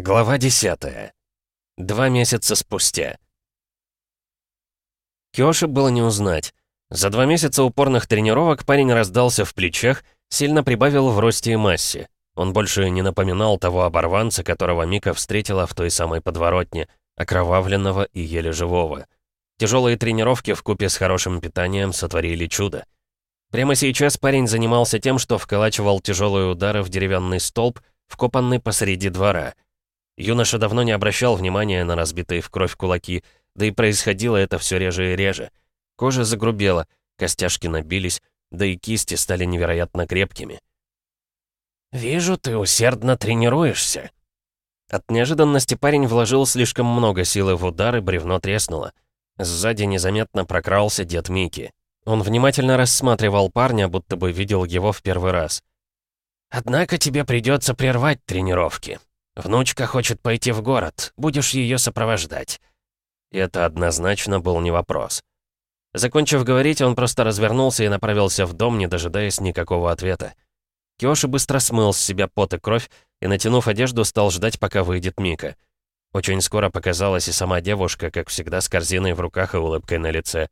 Глава 10. Два месяца спустя. Киоши было не узнать. За два месяца упорных тренировок парень раздался в плечах, сильно прибавил в росте и массе. Он больше не напоминал того оборванца, которого Мика встретила в той самой подворотне, окровавленного и еле живого. Тяжелые тренировки в купе с хорошим питанием сотворили чудо. Прямо сейчас парень занимался тем, что вколачивал тяжелые удары в деревянный столб, вкопанный посреди двора — Юноша давно не обращал внимания на разбитые в кровь кулаки, да и происходило это все реже и реже. Кожа загрубела, костяшки набились, да и кисти стали невероятно крепкими. «Вижу, ты усердно тренируешься». От неожиданности парень вложил слишком много силы в удар, и бревно треснуло. Сзади незаметно прокрался дед Мики. Он внимательно рассматривал парня, будто бы видел его в первый раз. «Однако тебе придется прервать тренировки. «Внучка хочет пойти в город. Будешь ее сопровождать». И это однозначно был не вопрос. Закончив говорить, он просто развернулся и направился в дом, не дожидаясь никакого ответа. Киоши быстро смыл с себя пот и кровь и, натянув одежду, стал ждать, пока выйдет Мика. Очень скоро показалась и сама девушка, как всегда, с корзиной в руках и улыбкой на лице.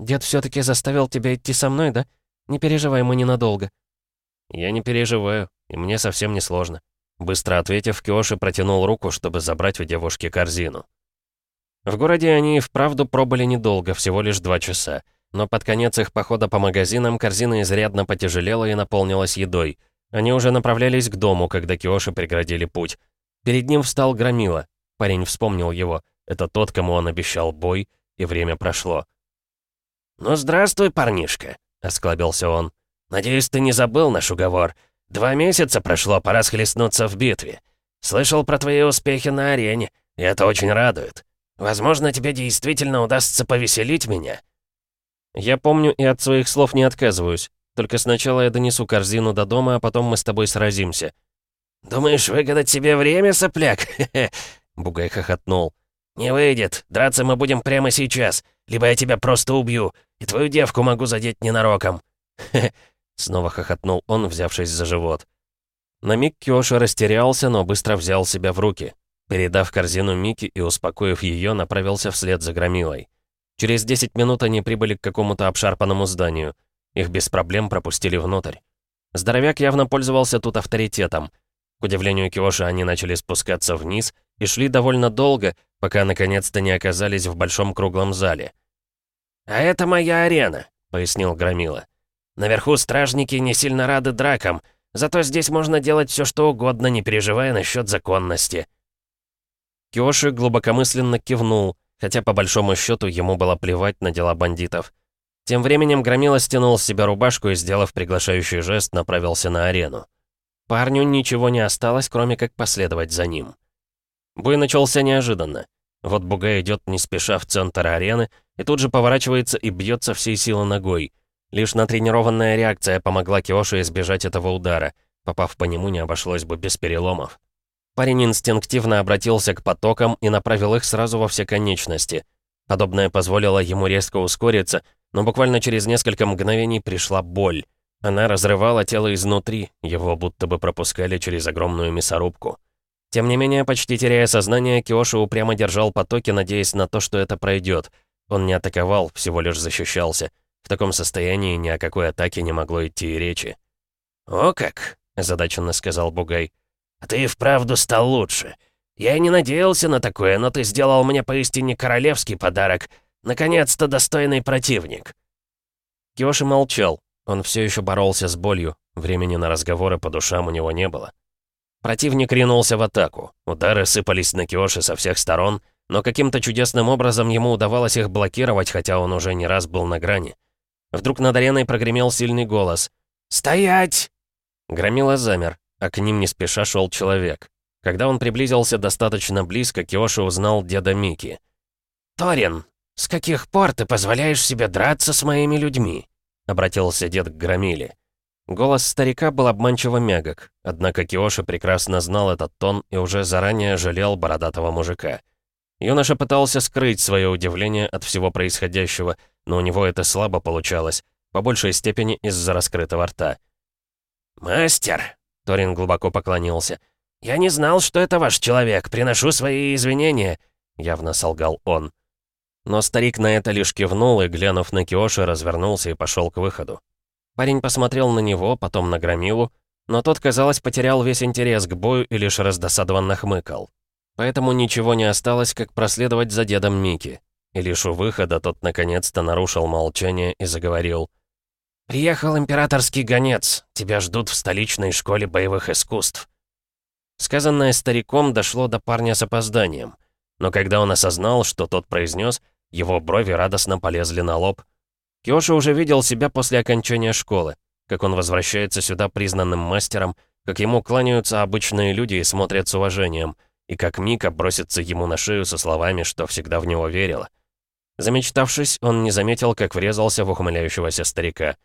«Дед все таки заставил тебя идти со мной, да? Не переживай, мы ненадолго». «Я не переживаю, и мне совсем не сложно», Быстро ответив, Киоши протянул руку, чтобы забрать у девушки корзину. В городе они и вправду пробыли недолго, всего лишь два часа. Но под конец их похода по магазинам корзина изрядно потяжелела и наполнилась едой. Они уже направлялись к дому, когда Киоши преградили путь. Перед ним встал Громила. Парень вспомнил его. Это тот, кому он обещал бой, и время прошло. «Ну, здравствуй, парнишка», — осклабился он. «Надеюсь, ты не забыл наш уговор. Два месяца прошло, пора схлестнуться в битве. Слышал про твои успехи на арене, и это очень радует. Возможно, тебе действительно удастся повеселить меня». «Я помню и от своих слов не отказываюсь. Только сначала я донесу корзину до дома, а потом мы с тобой сразимся». «Думаешь выгадать себе время, сопляк?» Бугай хохотнул. «Не выйдет. Драться мы будем прямо сейчас. Либо я тебя просто убью, и твою девку могу задеть ненароком. Снова хохотнул он, взявшись за живот. На миг Киоши растерялся, но быстро взял себя в руки. Передав корзину Мики и успокоив ее, направился вслед за Громилой. Через 10 минут они прибыли к какому-то обшарпанному зданию. Их без проблем пропустили внутрь. Здоровяк явно пользовался тут авторитетом. К удивлению Киоши, они начали спускаться вниз и шли довольно долго, пока наконец-то не оказались в большом круглом зале. «А это моя арена», — пояснил Громила. Наверху стражники не сильно рады дракам, зато здесь можно делать все что угодно, не переживая насчет законности». Киоши глубокомысленно кивнул, хотя по большому счету ему было плевать на дела бандитов. Тем временем Громила стянул с себя рубашку и, сделав приглашающий жест, направился на арену. Парню ничего не осталось, кроме как последовать за ним. Бой начался неожиданно. Вот Буга идет не спеша в центр арены и тут же поворачивается и бьется всей силы ногой — Лишь натренированная реакция помогла Киоши избежать этого удара. Попав по нему, не обошлось бы без переломов. Парень инстинктивно обратился к потокам и направил их сразу во все конечности. Подобное позволило ему резко ускориться, но буквально через несколько мгновений пришла боль. Она разрывала тело изнутри, его будто бы пропускали через огромную мясорубку. Тем не менее, почти теряя сознание, Киоши упрямо держал потоки, надеясь на то, что это пройдет. Он не атаковал, всего лишь защищался. В таком состоянии ни о какой атаке не могло идти и речи. «О как!» — озадаченно сказал Бугай. «А ты вправду стал лучше. Я и не надеялся на такое, но ты сделал мне поистине королевский подарок. Наконец-то достойный противник». Киоши молчал. Он все еще боролся с болью. Времени на разговоры по душам у него не было. Противник ринулся в атаку. Удары сыпались на Киоши со всех сторон, но каким-то чудесным образом ему удавалось их блокировать, хотя он уже не раз был на грани. Вдруг над ареной прогремел сильный голос. «Стоять!» Громила замер, а к ним не спеша шел человек. Когда он приблизился достаточно близко, Киоши узнал деда Мики. «Торин, с каких пор ты позволяешь себе драться с моими людьми?» Обратился дед к Громиле. Голос старика был обманчиво мягок, однако Киоши прекрасно знал этот тон и уже заранее жалел бородатого мужика. Юноша пытался скрыть свое удивление от всего происходящего, но у него это слабо получалось, по большей степени из-за раскрытого рта. «Мастер!» — Торин глубоко поклонился. «Я не знал, что это ваш человек. Приношу свои извинения», — явно солгал он. Но старик на это лишь кивнул и, глянув на Киоши, развернулся и пошел к выходу. Парень посмотрел на него, потом на Громилу, но тот, казалось, потерял весь интерес к бою и лишь раздосадованно хмыкал. Поэтому ничего не осталось, как проследовать за дедом Мики. И лишь у выхода тот наконец-то нарушил молчание и заговорил. «Приехал императорский гонец. Тебя ждут в столичной школе боевых искусств». Сказанное стариком дошло до парня с опозданием. Но когда он осознал, что тот произнес, его брови радостно полезли на лоб. Киоши уже видел себя после окончания школы, как он возвращается сюда признанным мастером, как ему кланяются обычные люди и смотрят с уважением, и как Мика бросится ему на шею со словами, что всегда в него верила. Замечтавшись, он не заметил, как врезался в ухмыляющегося старика.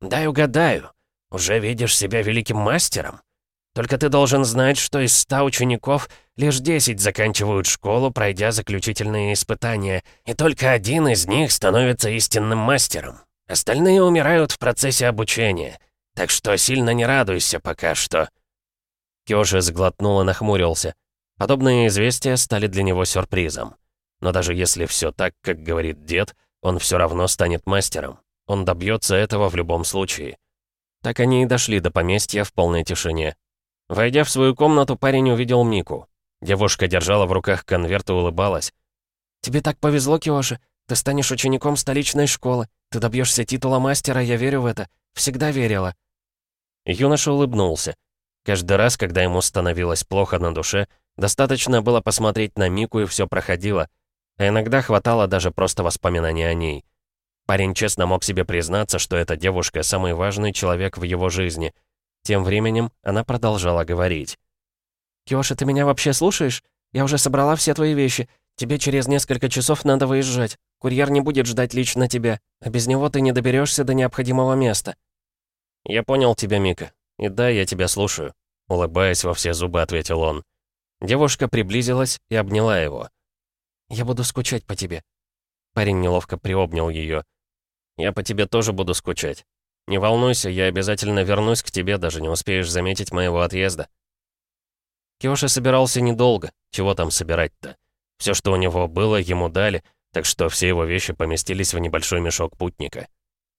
«Дай угадаю, уже видишь себя великим мастером? Только ты должен знать, что из ста учеников лишь десять заканчивают школу, пройдя заключительные испытания, и только один из них становится истинным мастером. Остальные умирают в процессе обучения, так что сильно не радуйся пока что». Кёжи сглотнул и нахмурился. Подобные известия стали для него сюрпризом. Но даже если все так, как говорит дед, он все равно станет мастером. Он добьется этого в любом случае. Так они и дошли до поместья в полной тишине. Войдя в свою комнату, парень увидел Мику. Девушка держала в руках конверт и улыбалась. «Тебе так повезло, Киоши. Ты станешь учеником столичной школы. Ты добьешься титула мастера, я верю в это. Всегда верила». Юноша улыбнулся. Каждый раз, когда ему становилось плохо на душе, достаточно было посмотреть на Мику, и все проходило. А иногда хватало даже просто воспоминаний о ней. Парень честно мог себе признаться, что эта девушка — самый важный человек в его жизни — тем временем она продолжала говорить. «Киоши, ты меня вообще слушаешь? Я уже собрала все твои вещи. Тебе через несколько часов надо выезжать. Курьер не будет ждать лично тебя, а без него ты не доберешься до необходимого места». «Я понял тебя, Мика. И да, я тебя слушаю», — улыбаясь во все зубы, ответил он. Девушка приблизилась и обняла его. «Я буду скучать по тебе». Парень неловко приобнял ее. «Я по тебе тоже буду скучать. Не волнуйся, я обязательно вернусь к тебе, даже не успеешь заметить моего отъезда». Киоши собирался недолго, чего там собирать-то? Все, что у него было, ему дали, так что все его вещи поместились в небольшой мешок путника.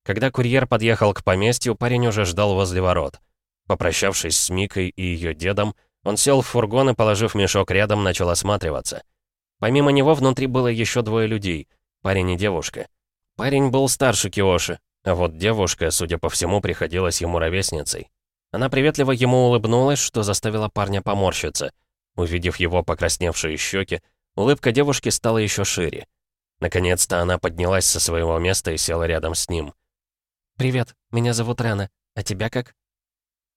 Когда курьер подъехал к поместью, парень уже ждал возле ворот. Попрощавшись с Микой и ее дедом, он сел в фургон и, положив мешок рядом, начал осматриваться. Помимо него внутри было еще двое людей, парень и девушка. Парень был старше Киоши, а вот девушка, судя по всему, приходилась ему ровесницей. Она приветливо ему улыбнулась, что заставило парня поморщиться. Увидев его покрасневшие щеки, улыбка девушки стала еще шире. Наконец-то она поднялась со своего места и села рядом с ним. «Привет, меня зовут Рена. А тебя как?»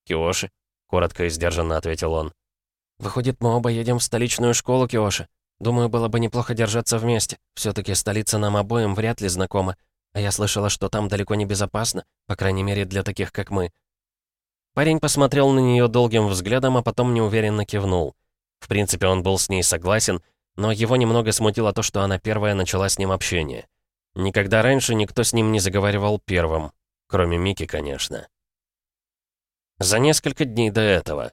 «Киоши», — коротко и сдержанно ответил он. «Выходит, мы оба едем в столичную школу, Киоши. Думаю, было бы неплохо держаться вместе. все таки столица нам обоим вряд ли знакома. А я слышала, что там далеко не безопасно, по крайней мере, для таких, как мы». Парень посмотрел на нее долгим взглядом, а потом неуверенно кивнул. В принципе, он был с ней согласен, но его немного смутило то, что она первая начала с ним общение. Никогда раньше никто с ним не заговаривал первым, кроме Мики, конечно. За несколько дней до этого.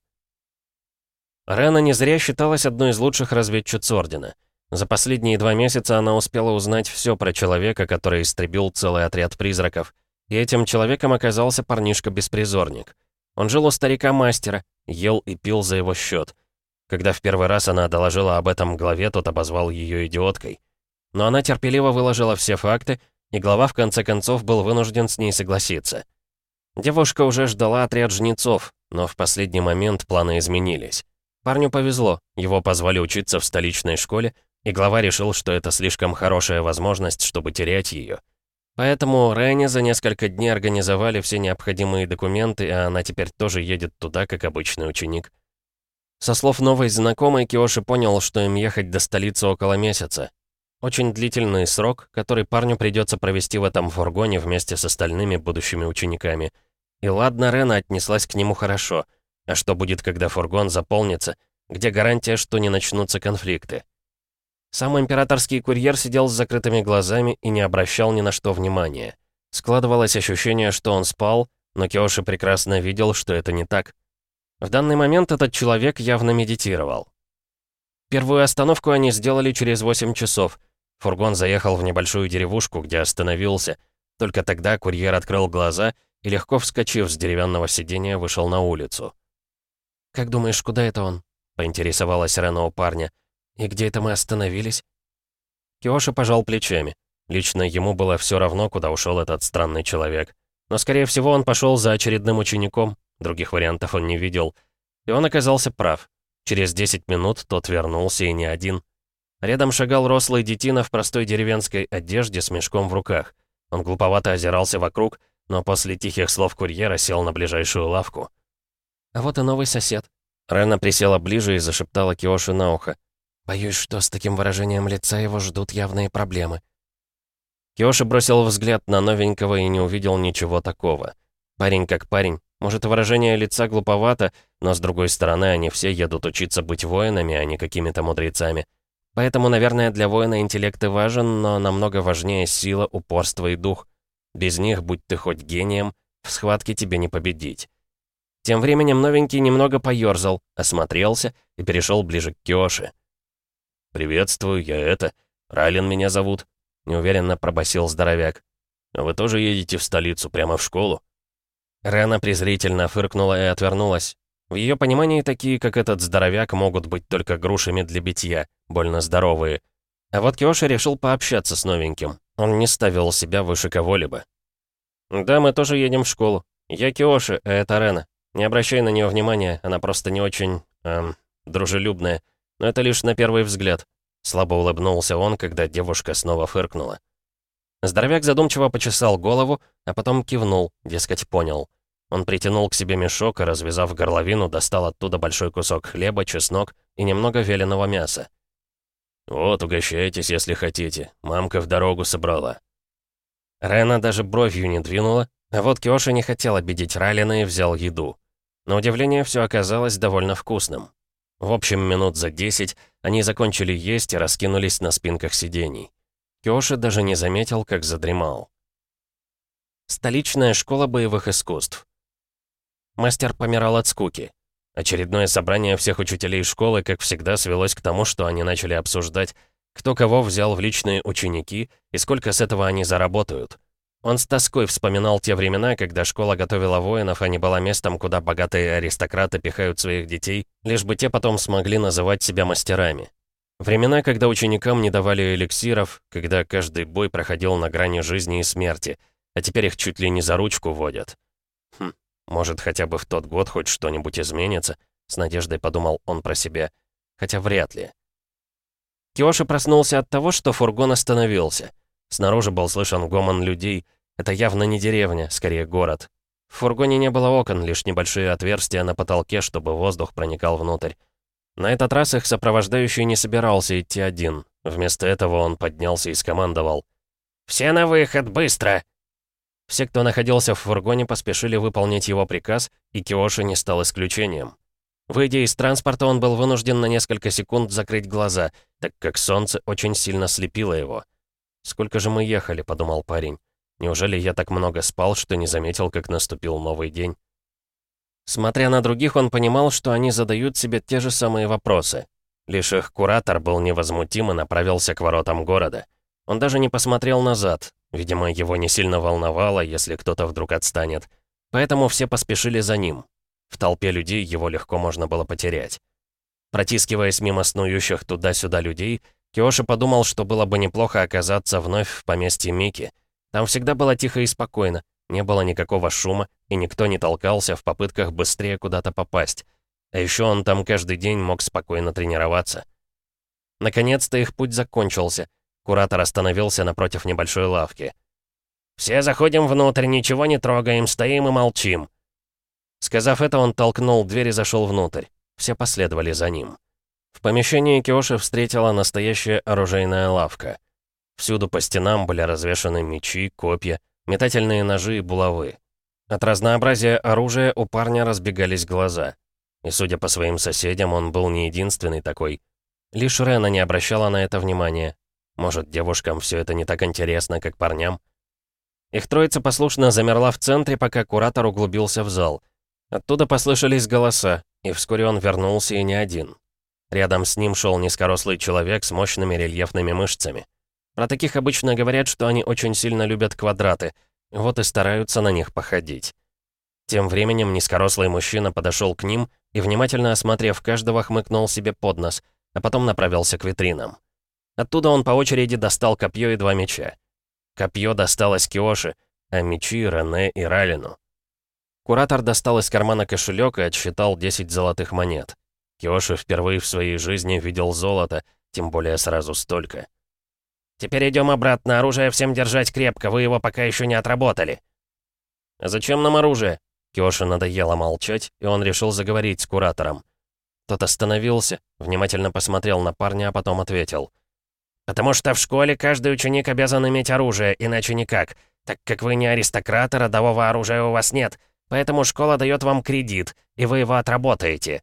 Рена не зря считалась одной из лучших разведчиц Ордена — за последние два месяца она успела узнать все про человека, который истребил целый отряд призраков. И этим человеком оказался парнишка-беспризорник. Он жил у старика-мастера, ел и пил за его счет. Когда в первый раз она доложила об этом главе, тот обозвал ее идиоткой. Но она терпеливо выложила все факты, и глава в конце концов был вынужден с ней согласиться. Девушка уже ждала отряд жнецов, но в последний момент планы изменились. Парню повезло, его позвали учиться в столичной школе, и глава решил, что это слишком хорошая возможность, чтобы терять ее. Поэтому Рэне за несколько дней организовали все необходимые документы, а она теперь тоже едет туда, как обычный ученик. Со слов новой знакомой, Киоши понял, что им ехать до столицы около месяца. Очень длительный срок, который парню придется провести в этом фургоне вместе с остальными будущими учениками. И ладно, Рена отнеслась к нему хорошо. А что будет, когда фургон заполнится? Где гарантия, что не начнутся конфликты? Сам императорский курьер сидел с закрытыми глазами и не обращал ни на что внимания. Складывалось ощущение, что он спал, но Киоши прекрасно видел, что это не так. В данный момент этот человек явно медитировал. Первую остановку они сделали через 8 часов. Фургон заехал в небольшую деревушку, где остановился. Только тогда курьер открыл глаза и, легко вскочив с деревянного сиденья, вышел на улицу. «Как думаешь, куда это он?» — поинтересовалась Рена у парня. «И где это мы остановились?» Киоши пожал плечами. Лично ему было все равно, куда ушел этот странный человек. Но, скорее всего, он пошел за очередным учеником. Других вариантов он не видел. И он оказался прав. Через 10 минут тот вернулся и не один. Рядом шагал рослый детина в простой деревенской одежде с мешком в руках. Он глуповато озирался вокруг, но после тихих слов курьера сел на ближайшую лавку. «А вот и новый сосед». Рена присела ближе и зашептала Киоши на ухо. «Боюсь, что с таким выражением лица его ждут явные проблемы». Киоши бросил взгляд на новенького и не увидел ничего такого. Парень как парень. Может, выражение лица глуповато, но с другой стороны, они все едут учиться быть воинами, а не какими-то мудрецами. Поэтому, наверное, для воина интеллект и важен, но намного важнее сила, упорство и дух. Без них, будь ты хоть гением, в схватке тебе не победить. Тем временем новенький немного поёрзал, осмотрелся и перешел ближе к Киоши. «Приветствую, я это. Райлен меня зовут неуверенно пробасил здоровяк. «Вы тоже едете в столицу, прямо в школу?» Рена презрительно фыркнула и отвернулась. В ее понимании такие, как этот здоровяк, могут быть только грушами для битья, больно здоровые. А вот Киоши решил пообщаться с новеньким. Он не ставил себя выше кого-либо. «Да, мы тоже едем в школу. Я Киоши, а это Рена. Не обращай на нее внимания, она просто не очень... эм... дружелюбная. Но это лишь на первый взгляд. Слабо улыбнулся он, когда девушка снова фыркнула. Здоровяк задумчиво почесал голову, а потом кивнул, дескать, понял. Он притянул к себе мешок и, развязав горловину, достал оттуда большой кусок хлеба, чеснок и немного веленого мяса. «Вот, угощайтесь, если хотите. Мамка в дорогу собрала». Рена даже бровью не двинула, а вот Киоши не хотел обидеть Ралина и взял еду. На удивление, все оказалось довольно вкусным. В общем, минут за десять они закончили есть и раскинулись на спинках сидений. Кёши даже не заметил, как задремал. Столичная школа боевых искусств. Мастер помирал от скуки. Очередное собрание всех учителей школы, как всегда, свелось к тому, что они начали обсуждать, кто кого взял в личные ученики и сколько с этого они заработают. Он с тоской вспоминал те времена, когда школа готовила воинов, а не была местом, куда богатые аристократы пихают своих детей, лишь бы те потом смогли называть себя мастерами. Времена, когда ученикам не давали эликсиров, когда каждый бой проходил на грани жизни и смерти, а теперь их чуть ли не за ручку водят. Хм, может, хотя бы в тот год хоть что-нибудь изменится, с надеждой подумал он про себя, хотя вряд ли. Киоши проснулся от того, что фургон остановился — Снаружи был слышен гомон людей. Это явно не деревня, скорее город. В фургоне не было окон, лишь небольшие отверстия на потолке, чтобы воздух проникал внутрь. На этот раз их сопровождающий не собирался идти один. Вместо этого он поднялся и скомандовал. «Все на выход, быстро!» Все, кто находился в фургоне, поспешили выполнить его приказ, и Киоши не стал исключением. Выйдя из транспорта, он был вынужден на несколько секунд закрыть глаза, так как солнце очень сильно слепило его. «Сколько же мы ехали?» — подумал парень. «Неужели я так много спал, что не заметил, как наступил новый день?» Смотря на других, он понимал, что они задают себе те же самые вопросы. Лишь их куратор был невозмутим и направился к воротам города. Он даже не посмотрел назад. Видимо, его не сильно волновало, если кто-то вдруг отстанет. Поэтому все поспешили за ним. В толпе людей его легко можно было потерять. Протискиваясь мимо снующих туда-сюда людей, Киоши подумал, что было бы неплохо оказаться вновь в поместье Мики. Там всегда было тихо и спокойно, не было никакого шума, и никто не толкался в попытках быстрее куда-то попасть. А еще он там каждый день мог спокойно тренироваться. Наконец-то их путь закончился. Куратор остановился напротив небольшой лавки. «Все заходим внутрь, ничего не трогаем, стоим и молчим». Сказав это, он толкнул дверь и зашел внутрь. Все последовали за ним. В помещении Киоши встретила настоящая оружейная лавка. Всюду по стенам были развешаны мечи, копья, метательные ножи и булавы. От разнообразия оружия у парня разбегались глаза. И судя по своим соседям, он был не единственный такой. Лишь Рена не обращала на это внимания. Может, девушкам все это не так интересно, как парням? Их троица послушно замерла в центре, пока куратор углубился в зал. Оттуда послышались голоса, И вскоре он вернулся и не один. Рядом с ним шел низкорослый человек с мощными рельефными мышцами. Про таких обычно говорят, что они очень сильно любят квадраты, вот и стараются на них походить. Тем временем низкорослый мужчина подошел к ним и, внимательно осмотрев каждого, хмыкнул себе под нос, а потом направился к витринам. Оттуда он по очереди достал копье и два меча. Копье досталось Киоши, а мечи — Рене и Ралину. Куратор достал из кармана кошелек и отсчитал 10 золотых монет. Киоши впервые в своей жизни видел золото, тем более сразу столько. «Теперь идем обратно, оружие всем держать крепко, вы его пока еще не отработали». «А зачем нам оружие?» Киоши надоело молчать, и он решил заговорить с куратором. Тот остановился, внимательно посмотрел на парня, а потом ответил. «Потому что в школе каждый ученик обязан иметь оружие, иначе никак. Так как вы не аристократ, родового оружия у вас нет, поэтому школа дает вам кредит, и вы его отработаете».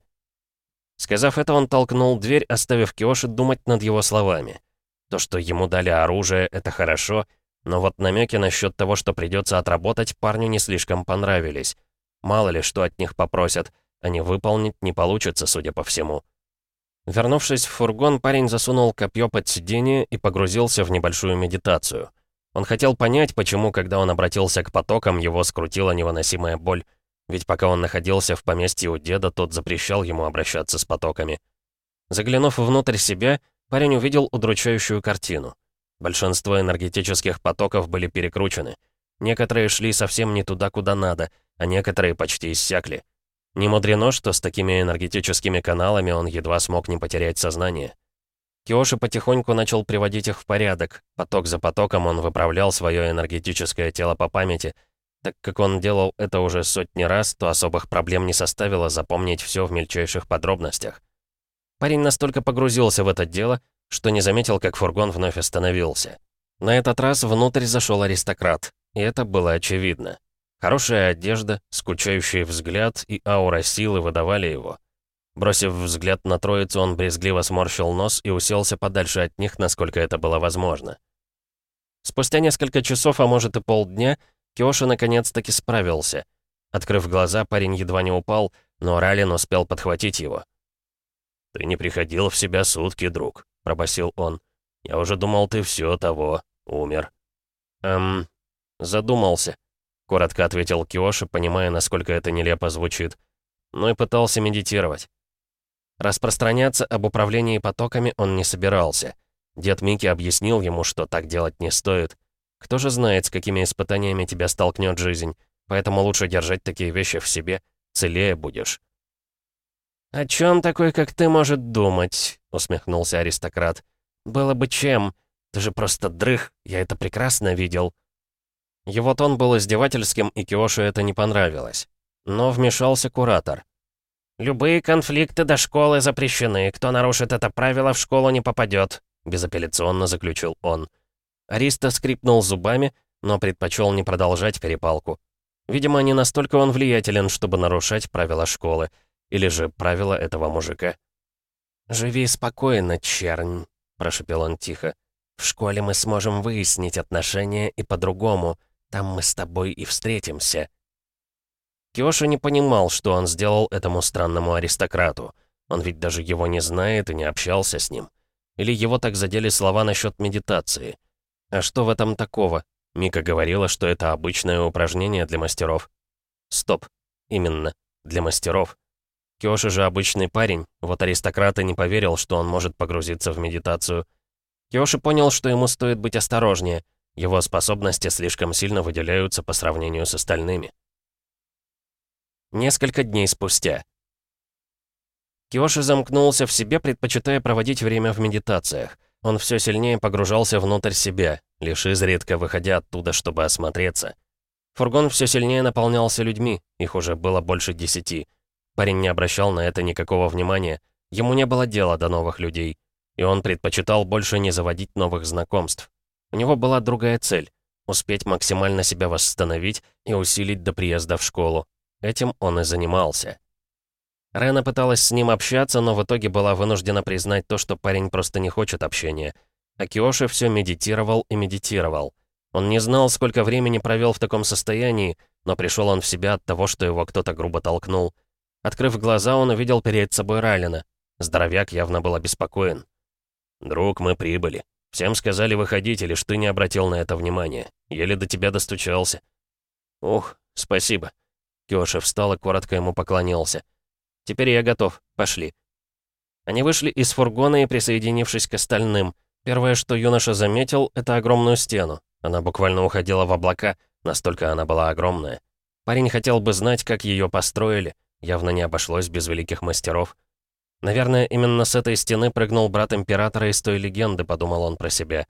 Сказав это, он толкнул дверь, оставив Киоши думать над его словами. То, что ему дали оружие, это хорошо, но вот намеки насчет того, что придется отработать, парню не слишком понравились. Мало ли, что от них попросят, не выполнить не получится, судя по всему. Вернувшись в фургон, парень засунул копье под сиденье и погрузился в небольшую медитацию. Он хотел понять, почему, когда он обратился к потокам, его скрутила невыносимая боль. Ведь пока он находился в поместье у деда, тот запрещал ему обращаться с потоками. Заглянув внутрь себя, парень увидел удручающую картину. Большинство энергетических потоков были перекручены. Некоторые шли совсем не туда, куда надо — а некоторые почти иссякли. Не мудрено, что с такими энергетическими каналами он едва смог не потерять сознание. Киоши потихоньку начал приводить их в порядок. Поток за потоком он выправлял свое энергетическое тело по памяти. Так как он делал это уже сотни раз, то особых проблем не составило запомнить все в мельчайших подробностях. Парень настолько погрузился в это дело, что не заметил, как фургон вновь остановился. На этот раз внутрь зашел аристократ, и это было очевидно. Хорошая одежда, скучающий взгляд и аура силы выдавали его. Бросив взгляд на троицу, он брезгливо сморщил нос и уселся подальше от них, насколько это было возможно. Спустя несколько часов, а может и полдня, Киоши наконец-таки справился. Открыв глаза, парень едва не упал, но Ралин успел подхватить его. «Ты не приходил в себя сутки, друг», — пробасил он. «Я уже думал, ты все того, умер». «Эм...» Задумался. — коротко ответил Киоши, понимая, насколько это нелепо звучит. Ну и пытался медитировать. Распространяться об управлении потоками он не собирался. Дед Микки объяснил ему, что так делать не стоит. Кто же знает, с какими испытаниями тебя столкнет жизнь, поэтому лучше держать такие вещи в себе, целее будешь. «О чем такой, как ты, может думать?» — усмехнулся аристократ. «Было бы чем. Ты же просто дрых, я это прекрасно видел». Его тон был издевательским, и Киоши это не понравилось. Но вмешался куратор. «Любые конфликты до школы запрещены. Кто нарушит это правило, в школу не попадет», — безапелляционно заключил он. Ариста скрипнул зубами, но предпочел не продолжать перепалку. Видимо, не настолько он влиятелен, чтобы нарушать правила школы. Или же правила этого мужика. «Живи спокойно, чернь», — прошепел он тихо. «В школе мы сможем выяснить отношения и по-другому. Там мы с тобой и встретимся». Киоши не понимал, что он сделал этому странному аристократу. Он ведь даже его не знает и не общался с ним. Или его так задели слова насчет медитации. А что в этом такого? Мика говорила, что это обычное упражнение для мастеров. Стоп. Именно. Для мастеров. Киоши же обычный парень, вот аристократ и не поверил, что он может погрузиться в медитацию. Киоши понял, что ему стоит быть осторожнее, его способности слишком сильно выделяются по сравнению с остальными. Несколько дней спустя. Киоши замкнулся в себе, предпочитая проводить время в медитациях. Он все сильнее погружался внутрь себя, лишь изредка выходя оттуда, чтобы осмотреться. Фургон все сильнее наполнялся людьми, их уже было больше десяти. Парень не обращал на это никакого внимания, ему не было дела до новых людей, и он предпочитал больше не заводить новых знакомств. У него была другая цель — успеть максимально себя восстановить и усилить до приезда в школу. Этим он и занимался. Рена пыталась с ним общаться, но в итоге была вынуждена признать то, что парень просто не хочет общения. А Киоши все медитировал и медитировал. Он не знал, сколько времени провел в таком состоянии, но пришел он в себя от того, что его кто-то грубо толкнул. Открыв глаза, он увидел перед собой Ралина. Здоровяк явно был обеспокоен. «Друг, мы прибыли. Всем сказали выходить, или лишь ты не обратил на это внимания. Еле до тебя достучался». «Ух, спасибо». Киоши встал и коротко ему поклонился. «Теперь я готов. Пошли». Они вышли из фургона и, присоединившись к остальным, первое, что юноша заметил, это огромную стену. Она буквально уходила в облака, настолько она была огромная. Парень хотел бы знать, как ее построили. Явно не обошлось без великих мастеров. Наверное, именно с этой стены прыгнул брат Императора из той легенды, подумал он про себя.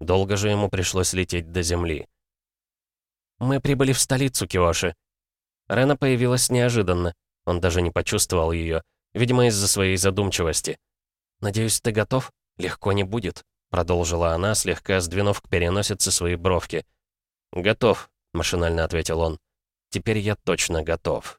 Долго же ему пришлось лететь до Земли. «Мы прибыли в столицу, Киоши». Рена появилась неожиданно. Он даже не почувствовал ее. Видимо, из-за своей задумчивости. «Надеюсь, ты готов? Легко не будет», — продолжила она, слегка сдвинув к переносице свои бровки. «Готов», — машинально ответил он. «Теперь я точно готов».